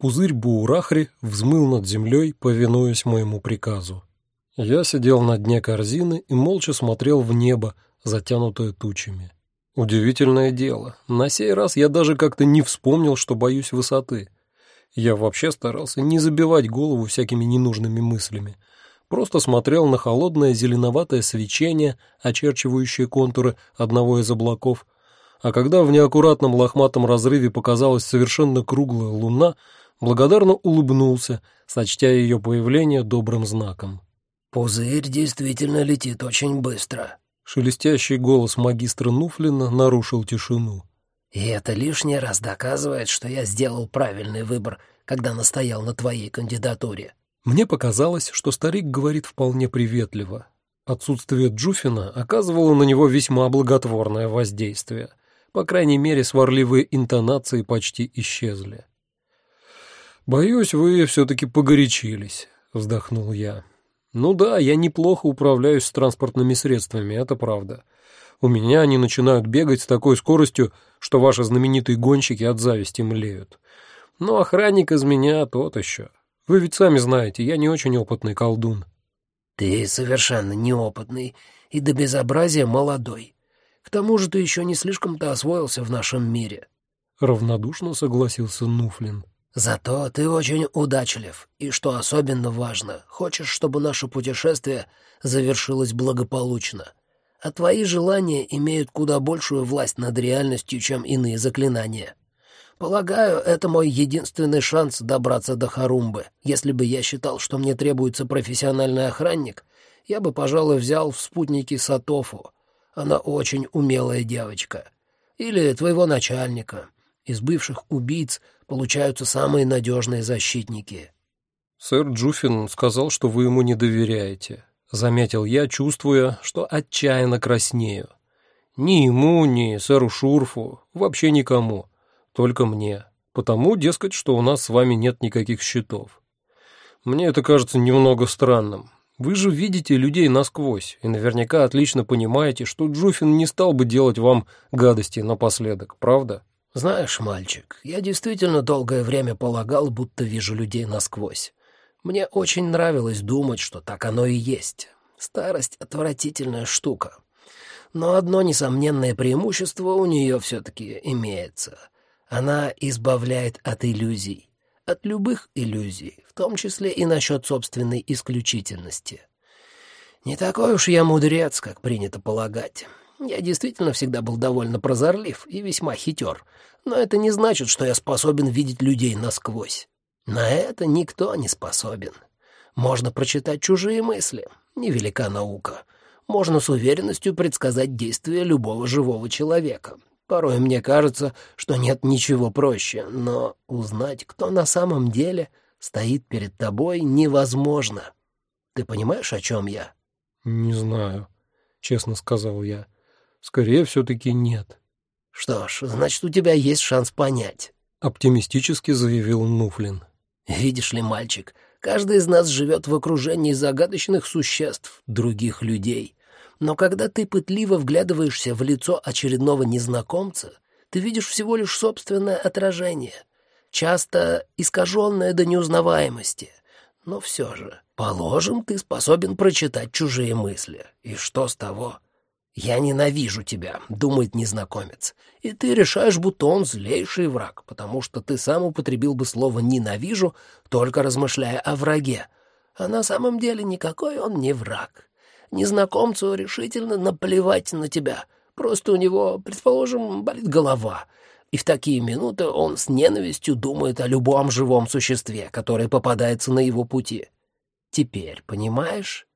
Пузырь Буурахри взмыл над землей, повинуясь моему приказу. Я сидел на дне корзины и молча смотрел в небо, затянутое тучами. Удивительное дело, на сей раз я даже как-то не вспомнил, что боюсь высоты. Я вообще старался не забивать голову всякими ненужными мыслями. Просто смотрел на холодное зеленоватое свечение, очерчивающее контуры одного из облаков, а когда в неаккуратном лохматом разрыве показалась совершенно круглая луна, благодарно улыбнулся, сочтя ее появление добрым знаком. «Пузырь действительно летит очень быстро», — шелестящий голос магистра Нуфлина нарушил тишину. «И это лишний раз доказывает, что я сделал правильный выбор, когда настоял на твоей кандидатуре». Мне показалось, что старик говорит вполне приветливо. Отсутствие Джуфина оказывало на него весьма благотворное воздействие. По крайней мере, сварливые интонации почти исчезли. «Боюсь, вы все-таки погорячились», — вздохнул я. «Ну да, я неплохо управляюсь с транспортными средствами, это правда. У меня они начинают бегать с такой скоростью, что ваши знаменитые гонщики от зависти млеют. Но охранник из меня тот еще. Вы ведь сами знаете, я не очень опытный колдун». «Ты совершенно неопытный и до безобразия молодой. К тому же ты еще не слишком-то освоился в нашем мире». Равнодушно согласился Нуфлин. «Зато ты очень удачлив, и, что особенно важно, хочешь, чтобы наше путешествие завершилось благополучно. А твои желания имеют куда большую власть над реальностью, чем иные заклинания. Полагаю, это мой единственный шанс добраться до Харумбы. Если бы я считал, что мне требуется профессиональный охранник, я бы, пожалуй, взял в спутники Сатофу, она очень умелая девочка. Или твоего начальника. Из бывших убийц получаются самые надежные защитники». «Сэр Джуфин сказал, что вы ему не доверяете», — заметил я, чувствуя, что отчаянно краснею. «Ни ему, ни сэру Шурфу, вообще никому, только мне. Потому, дескать, что у нас с вами нет никаких счетов. Мне это кажется немного странным. Вы же видите людей насквозь и наверняка отлично понимаете, что Джуфин не стал бы делать вам гадости напоследок, правда? Знаешь, мальчик, я действительно долгое время полагал, будто вижу людей насквозь. Мне очень нравилось думать, что так оно и есть. Старость — отвратительная штука. Но одно несомненное преимущество у нее все-таки имеется. Она избавляет от иллюзий от любых иллюзий, в том числе и насчет собственной исключительности. Не такой уж я мудрец, как принято полагать. Я действительно всегда был довольно прозорлив и весьма хитер, но это не значит, что я способен видеть людей насквозь. На это никто не способен. Можно прочитать чужие мысли, невелика наука. Можно с уверенностью предсказать действия любого живого человека, Порой мне кажется, что нет ничего проще, но узнать, кто на самом деле стоит перед тобой, невозможно. Ты понимаешь, о чем я? Не знаю, честно сказал я. Скорее все-таки нет. Что ж, значит, у тебя есть шанс понять. Оптимистически заявил Нуфлин. Видишь ли, мальчик, каждый из нас живет в окружении загадочных существ, других людей. Но когда ты пытливо вглядываешься в лицо очередного незнакомца, ты видишь всего лишь собственное отражение, часто искаженное до неузнаваемости. Но все же, положим, ты способен прочитать чужие мысли. И что с того? «Я ненавижу тебя», — думает незнакомец. И ты решаешь, будто он злейший враг, потому что ты сам употребил бы слово «ненавижу», только размышляя о враге. А на самом деле никакой он не враг. Незнакомцу решительно наплевать на тебя. Просто у него, предположим, болит голова. И в такие минуты он с ненавистью думает о любом живом существе, которое попадается на его пути. Теперь, понимаешь?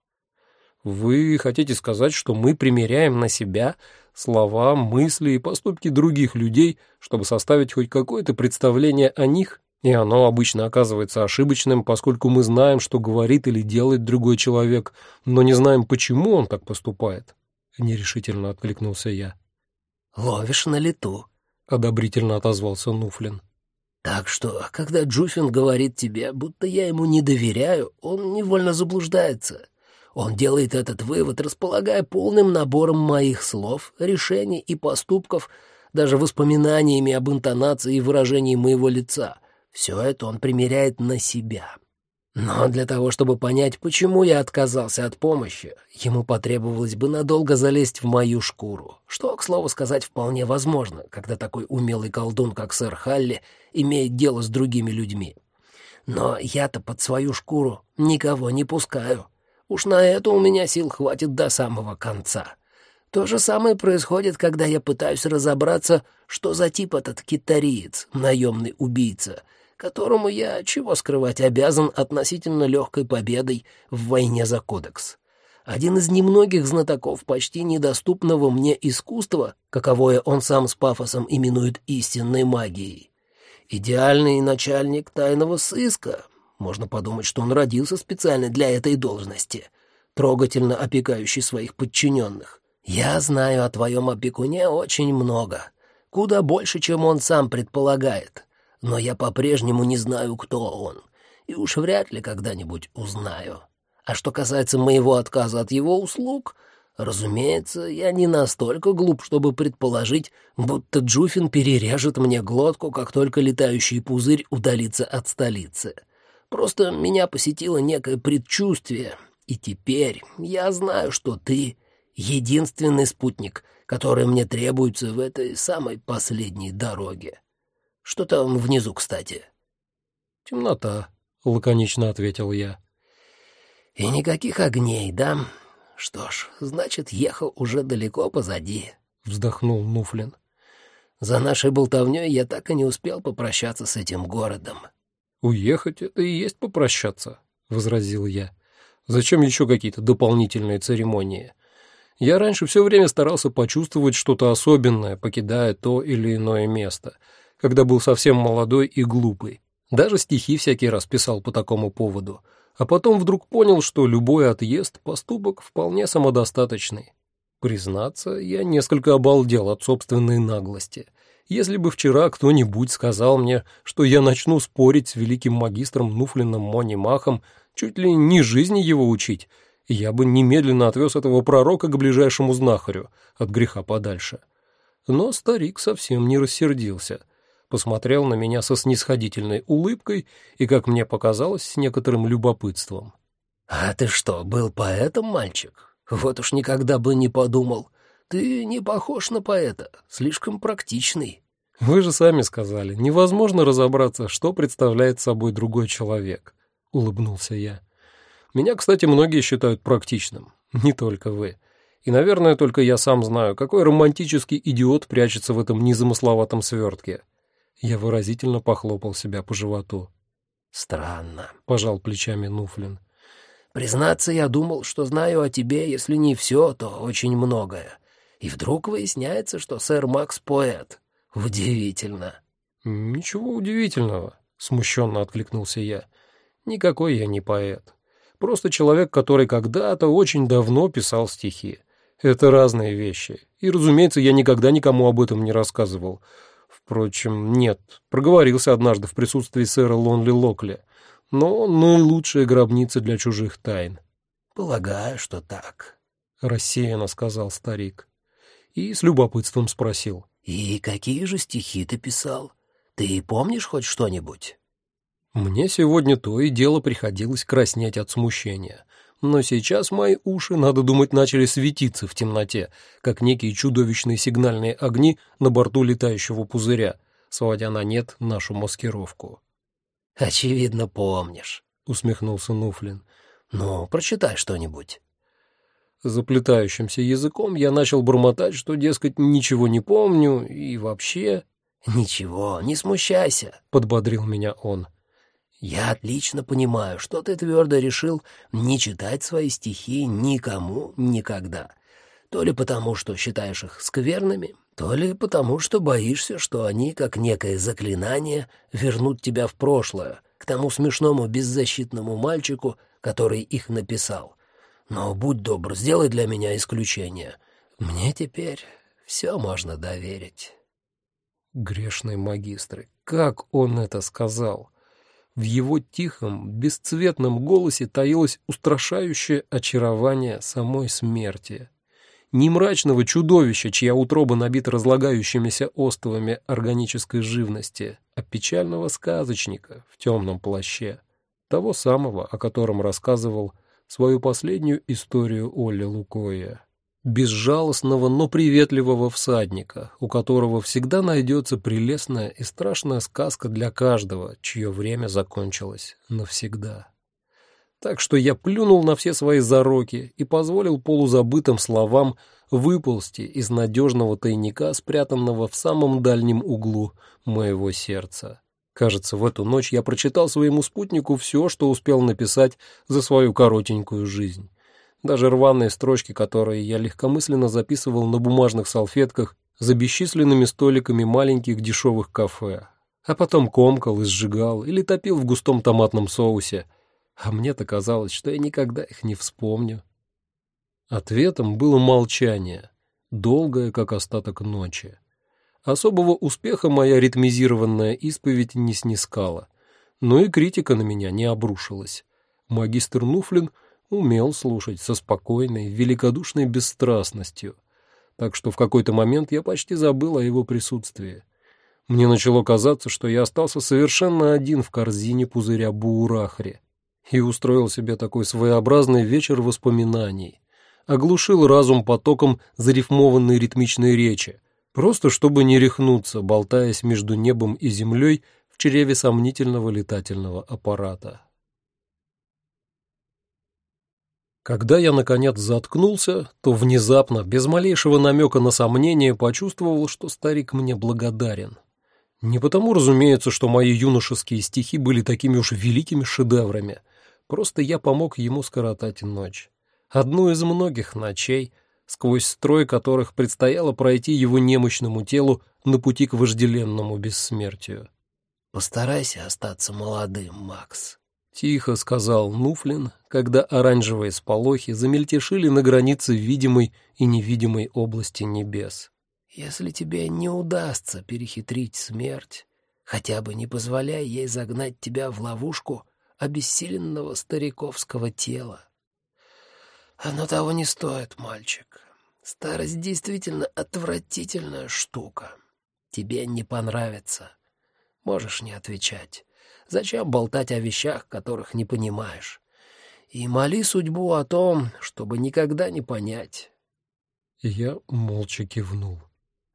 Вы хотите сказать, что мы примеряем на себя слова, мысли и поступки других людей, чтобы составить хоть какое-то представление о них? И оно обычно оказывается ошибочным, поскольку мы знаем, что говорит или делает другой человек, но не знаем, почему он так поступает. Нерешительно откликнулся я. «Ловишь на лету», — одобрительно отозвался Нуфлин. «Так что, когда Джуфин говорит тебе, будто я ему не доверяю, он невольно заблуждается. Он делает этот вывод, располагая полным набором моих слов, решений и поступков, даже воспоминаниями об интонации и выражении моего лица» Все это он примеряет на себя. Но для того, чтобы понять, почему я отказался от помощи, ему потребовалось бы надолго залезть в мою шкуру, что, к слову сказать, вполне возможно, когда такой умелый колдун, как сэр Халли, имеет дело с другими людьми. Но я-то под свою шкуру никого не пускаю. Уж на это у меня сил хватит до самого конца. То же самое происходит, когда я пытаюсь разобраться, что за тип этот китариец, наемный убийца — которому я, чего скрывать, обязан относительно легкой победой в войне за кодекс. Один из немногих знатоков почти недоступного мне искусства, каковое он сам с пафосом именует истинной магией. Идеальный начальник тайного сыска. Можно подумать, что он родился специально для этой должности, трогательно опекающий своих подчиненных. Я знаю о твоем опекуне очень много, куда больше, чем он сам предполагает но я по-прежнему не знаю, кто он, и уж вряд ли когда-нибудь узнаю. А что касается моего отказа от его услуг, разумеется, я не настолько глуп, чтобы предположить, будто Джуфин перережет мне глотку, как только летающий пузырь удалится от столицы. Просто меня посетило некое предчувствие, и теперь я знаю, что ты — единственный спутник, который мне требуется в этой самой последней дороге. Что там внизу, кстати?» «Темнота», — лаконично ответил я. «И никаких огней, да? Что ж, значит, ехал уже далеко позади», — вздохнул Нуфлин. «За нашей болтовней я так и не успел попрощаться с этим городом». «Уехать — это и есть попрощаться», — возразил я. «Зачем еще какие-то дополнительные церемонии?» Я раньше все время старался почувствовать что-то особенное, покидая то или иное место — когда был совсем молодой и глупый. Даже стихи всякий раз писал по такому поводу. А потом вдруг понял, что любой отъезд – поступок вполне самодостаточный. Признаться, я несколько обалдел от собственной наглости. Если бы вчера кто-нибудь сказал мне, что я начну спорить с великим магистром Нуфлином Мони Махом, чуть ли не жизни его учить, я бы немедленно отвез этого пророка к ближайшему знахарю, от греха подальше. Но старик совсем не рассердился – посмотрел на меня со снисходительной улыбкой и, как мне показалось, с некоторым любопытством. «А ты что, был поэтом, мальчик? Вот уж никогда бы не подумал. Ты не похож на поэта, слишком практичный». «Вы же сами сказали, невозможно разобраться, что представляет собой другой человек», — улыбнулся я. «Меня, кстати, многие считают практичным, не только вы. И, наверное, только я сам знаю, какой романтический идиот прячется в этом незамысловатом свертке. Я выразительно похлопал себя по животу. «Странно», — пожал плечами Нуфлин. «Признаться, я думал, что знаю о тебе, если не все, то очень многое. И вдруг выясняется, что сэр Макс поэт. Удивительно». «Ничего удивительного», — смущенно откликнулся я. «Никакой я не поэт. Просто человек, который когда-то очень давно писал стихи. Это разные вещи. И, разумеется, я никогда никому об этом не рассказывал. Впрочем, нет, проговорился однажды в присутствии сэра Лонли Локли, но наилучшая гробница для чужих тайн. «Полагаю, что так», — рассеянно сказал старик. И с любопытством спросил. «И какие же стихи ты писал? Ты помнишь хоть что-нибудь?» Мне сегодня то и дело приходилось краснеть от смущения но сейчас мои уши, надо думать, начали светиться в темноте, как некие чудовищные сигнальные огни на борту летающего пузыря, сводя на нет нашу маскировку. «Очевидно, помнишь», — усмехнулся Нуфлин. «Ну, прочитай что-нибудь». Заплетающимся языком я начал бормотать, что, дескать, ничего не помню и вообще... «Ничего, не смущайся», — подбодрил меня он. Я отлично понимаю, что ты твердо решил не читать свои стихи никому никогда. То ли потому, что считаешь их скверными, то ли потому, что боишься, что они, как некое заклинание, вернут тебя в прошлое, к тому смешному беззащитному мальчику, который их написал. Но будь добр, сделай для меня исключение. Мне теперь все можно доверить. Грешные магистры, как он это сказал? В его тихом, бесцветном голосе таилось устрашающее очарование самой смерти. не мрачного чудовища, чья утроба набита разлагающимися остовами органической живности, а печального сказочника в темном плаще, того самого, о котором рассказывал свою последнюю историю Олли Лукоя. Безжалостного, но приветливого всадника, у которого всегда найдется прелестная и страшная сказка для каждого, чье время закончилось навсегда. Так что я плюнул на все свои зароки и позволил полузабытым словам выползти из надежного тайника, спрятанного в самом дальнем углу моего сердца. Кажется, в эту ночь я прочитал своему спутнику все, что успел написать за свою коротенькую жизнь. Даже рваные строчки, которые я легкомысленно записывал на бумажных салфетках за бесчисленными столиками маленьких дешевых кафе, а потом комкал и сжигал или топил в густом томатном соусе — а мне-то казалось, что я никогда их не вспомню. Ответом было молчание, долгое, как остаток ночи. Особого успеха моя ритмизированная исповедь не снискала, но и критика на меня не обрушилась. Магистр Нуфлин умел слушать со спокойной, великодушной бесстрастностью, так что в какой-то момент я почти забыл о его присутствии. Мне начало казаться, что я остался совершенно один в корзине пузыря Буурахри, и устроил себе такой своеобразный вечер воспоминаний. Оглушил разум потоком зарифмованной ритмичной речи, просто чтобы не рехнуться, болтаясь между небом и землей в чреве сомнительного летательного аппарата. Когда я, наконец, заткнулся, то внезапно, без малейшего намека на сомнение, почувствовал, что старик мне благодарен. Не потому, разумеется, что мои юношеские стихи были такими уж великими шедеврами — Просто я помог ему скоротать ночь. Одну из многих ночей, сквозь строй которых предстояло пройти его немощному телу на пути к вожделенному бессмертию. «Постарайся остаться молодым, Макс», — тихо сказал Нуфлин, когда оранжевые сполохи замельтешили на границе видимой и невидимой области небес. «Если тебе не удастся перехитрить смерть, хотя бы не позволяй ей загнать тебя в ловушку, обессиленного стариковского тела. Оно того не стоит, мальчик. Старость действительно отвратительная штука. Тебе не понравится. Можешь не отвечать. Зачем болтать о вещах, которых не понимаешь? И моли судьбу о том, чтобы никогда не понять. Я молча кивнул.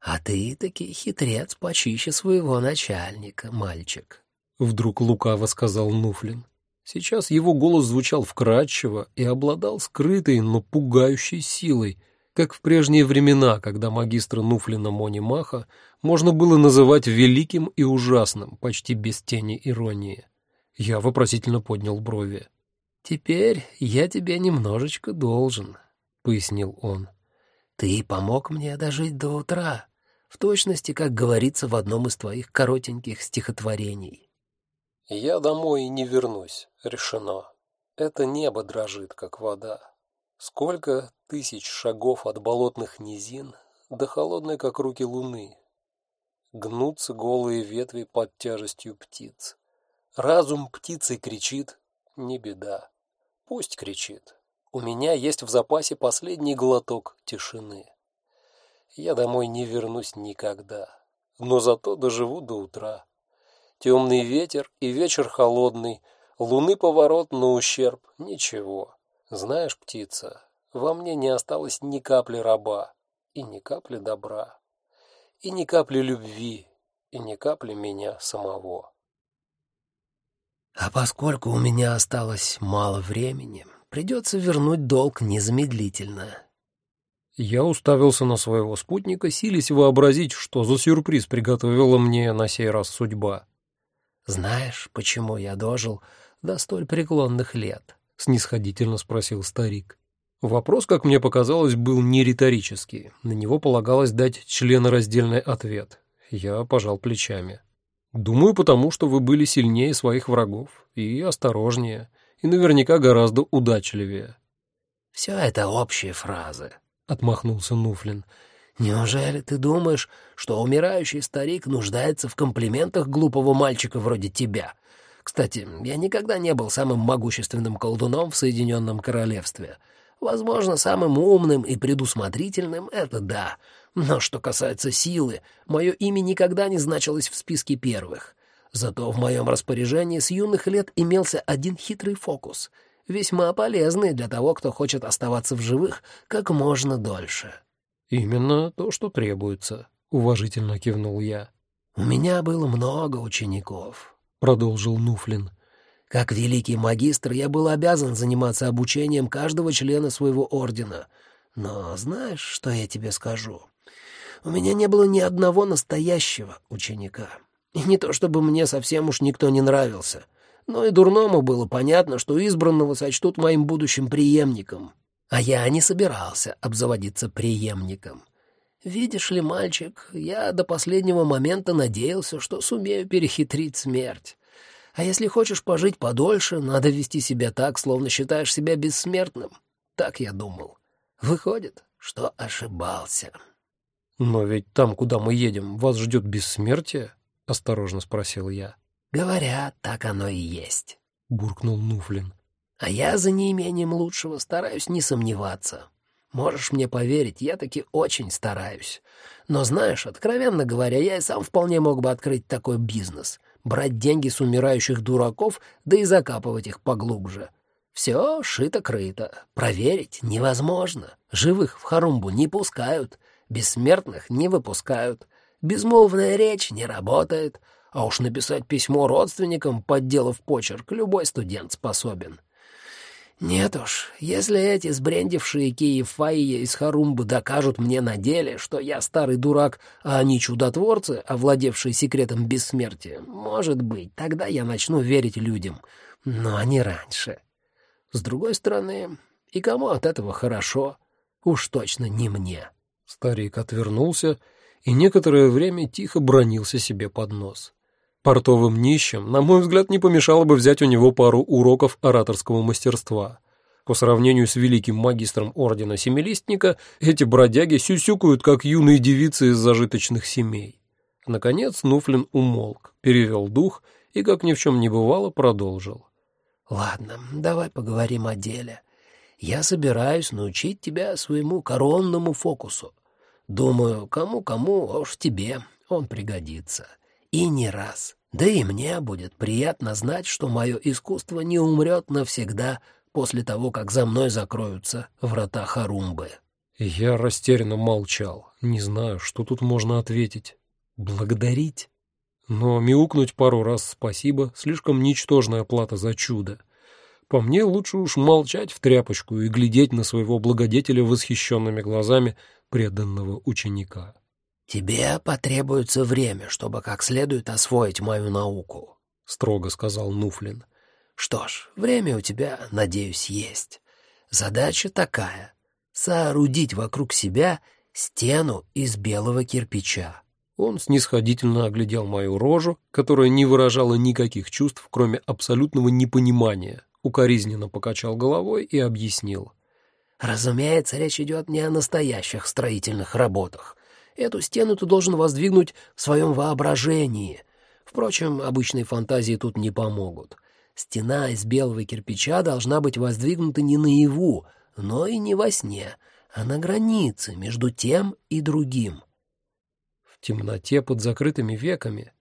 — А ты таки хитрец почище своего начальника, мальчик. — вдруг лукаво сказал Нуфлин. Сейчас его голос звучал вкрадчиво и обладал скрытой, но пугающей силой, как в прежние времена, когда магистра Нуфлина Мони Маха можно было называть великим и ужасным, почти без тени иронии. Я вопросительно поднял брови. «Теперь я тебе немножечко должен», — пояснил он. «Ты помог мне дожить до утра, в точности, как говорится в одном из твоих коротеньких стихотворений». Я домой не вернусь, решено. Это небо дрожит, как вода. Сколько тысяч шагов от болотных низин до холодной, как руки луны. Гнутся голые ветви под тяжестью птиц. Разум птицы кричит, не беда. Пусть кричит. У меня есть в запасе последний глоток тишины. Я домой не вернусь никогда, но зато доживу до утра. Темный ветер и вечер холодный, луны поворот на ущерб, ничего. Знаешь, птица, во мне не осталось ни капли раба и ни капли добра, и ни капли любви, и ни капли меня самого. А поскольку у меня осталось мало времени, придется вернуть долг незамедлительно. Я уставился на своего спутника, силясь вообразить, что за сюрприз приготовила мне на сей раз судьба. «Знаешь, почему я дожил до столь преклонных лет?» — снисходительно спросил старик. Вопрос, как мне показалось, был не риторический. На него полагалось дать членораздельный ответ. Я пожал плечами. «Думаю, потому что вы были сильнее своих врагов и осторожнее, и наверняка гораздо удачливее». «Все это общие фразы», — отмахнулся Нуфлин. «Неужели ты думаешь, что умирающий старик нуждается в комплиментах глупого мальчика вроде тебя? Кстати, я никогда не был самым могущественным колдуном в Соединенном Королевстве. Возможно, самым умным и предусмотрительным — это да. Но что касается силы, мое имя никогда не значилось в списке первых. Зато в моем распоряжении с юных лет имелся один хитрый фокус, весьма полезный для того, кто хочет оставаться в живых как можно дольше. «Именно то, что требуется», — уважительно кивнул я. «У меня было много учеников», — продолжил Нуфлин. Как великий магистр я был обязан заниматься обучением каждого члена своего ордена. Но знаешь, что я тебе скажу? У меня не было ни одного настоящего ученика. И не то чтобы мне совсем уж никто не нравился, но и дурному было понятно, что избранного сочтут моим будущим преемником. А я не собирался обзаводиться преемником. Видишь ли, мальчик, я до последнего момента надеялся, что сумею перехитрить смерть. А если хочешь пожить подольше, надо вести себя так, словно считаешь себя бессмертным. Так я думал. Выходит, что ошибался. «Но ведь там, куда мы едем, вас ждет бессмертие?» — осторожно спросил я. «Говорят, так оно и есть», — буркнул Нуфлин. «А я за неимением лучшего стараюсь не сомневаться. Можешь мне поверить, я таки очень стараюсь. Но знаешь, откровенно говоря, я и сам вполне мог бы открыть такой бизнес брать деньги с умирающих дураков, да и закапывать их поглубже. Все шито-крыто. Проверить невозможно. Живых в Харумбу не пускают, бессмертных не выпускают. Безмолвная речь не работает, а уж написать письмо родственникам, подделав почерк, любой студент способен. Нет уж, если эти сбрендившие Киефаия из Харумбы докажут мне на деле, что я старый дурак, а они чудотворцы, овладевшие секретом бессмертия, может быть, тогда я начну верить людям, но не раньше. С другой стороны, и кому от этого хорошо? Уж точно не мне. Старик отвернулся и некоторое время тихо бронился себе под нос. Портовым нищим, на мой взгляд, не помешало бы взять у него пару уроков ораторского мастерства. По сравнению с великим магистром ордена Семилистника, эти бродяги сюсюкают, как юные девицы из зажиточных семей. Наконец Нуфлин умолк, перевел дух и, как ни в чем не бывало, продолжил. «Ладно, давай поговорим о деле. Я собираюсь научить тебя своему коронному фокусу. Думаю, кому-кому, а уж тебе он пригодится». И не раз. Да и мне будет приятно знать, что мое искусство не умрет навсегда после того, как за мной закроются врата Харумбы. Я растерянно молчал, не знаю, что тут можно ответить. Благодарить? Но мяукнуть пару раз спасибо — слишком ничтожная плата за чудо. По мне лучше уж молчать в тряпочку и глядеть на своего благодетеля восхищенными глазами преданного ученика. «Тебе потребуется время, чтобы как следует освоить мою науку», — строго сказал Нуфлин. «Что ж, время у тебя, надеюсь, есть. Задача такая — соорудить вокруг себя стену из белого кирпича». Он снисходительно оглядел мою рожу, которая не выражала никаких чувств, кроме абсолютного непонимания, укоризненно покачал головой и объяснил. «Разумеется, речь идет не о настоящих строительных работах. Эту стену ты должен воздвигнуть в своем воображении. Впрочем, обычные фантазии тут не помогут. Стена из белого кирпича должна быть воздвигнута не наяву, но и не во сне, а на границе между тем и другим. В темноте под закрытыми веками.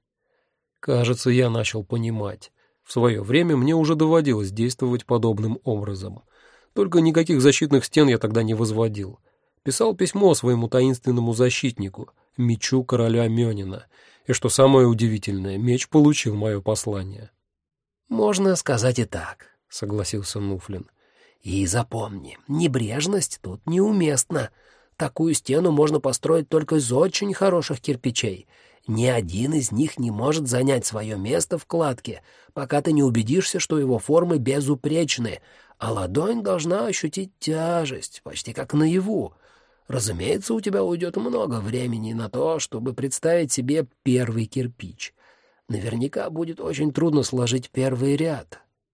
Кажется, я начал понимать. В свое время мне уже доводилось действовать подобным образом. Только никаких защитных стен я тогда не возводил писал письмо своему таинственному защитнику, мечу короля Мёнина, и, что самое удивительное, меч получил мое послание. «Можно сказать и так», — согласился Нуфлин. «И запомни, небрежность тут неуместна. Такую стену можно построить только из очень хороших кирпичей. Ни один из них не может занять свое место в кладке, пока ты не убедишься, что его формы безупречны, а ладонь должна ощутить тяжесть, почти как наяву. Разумеется, у тебя уйдет много времени на то, чтобы представить себе первый кирпич. Наверняка будет очень трудно сложить первый ряд.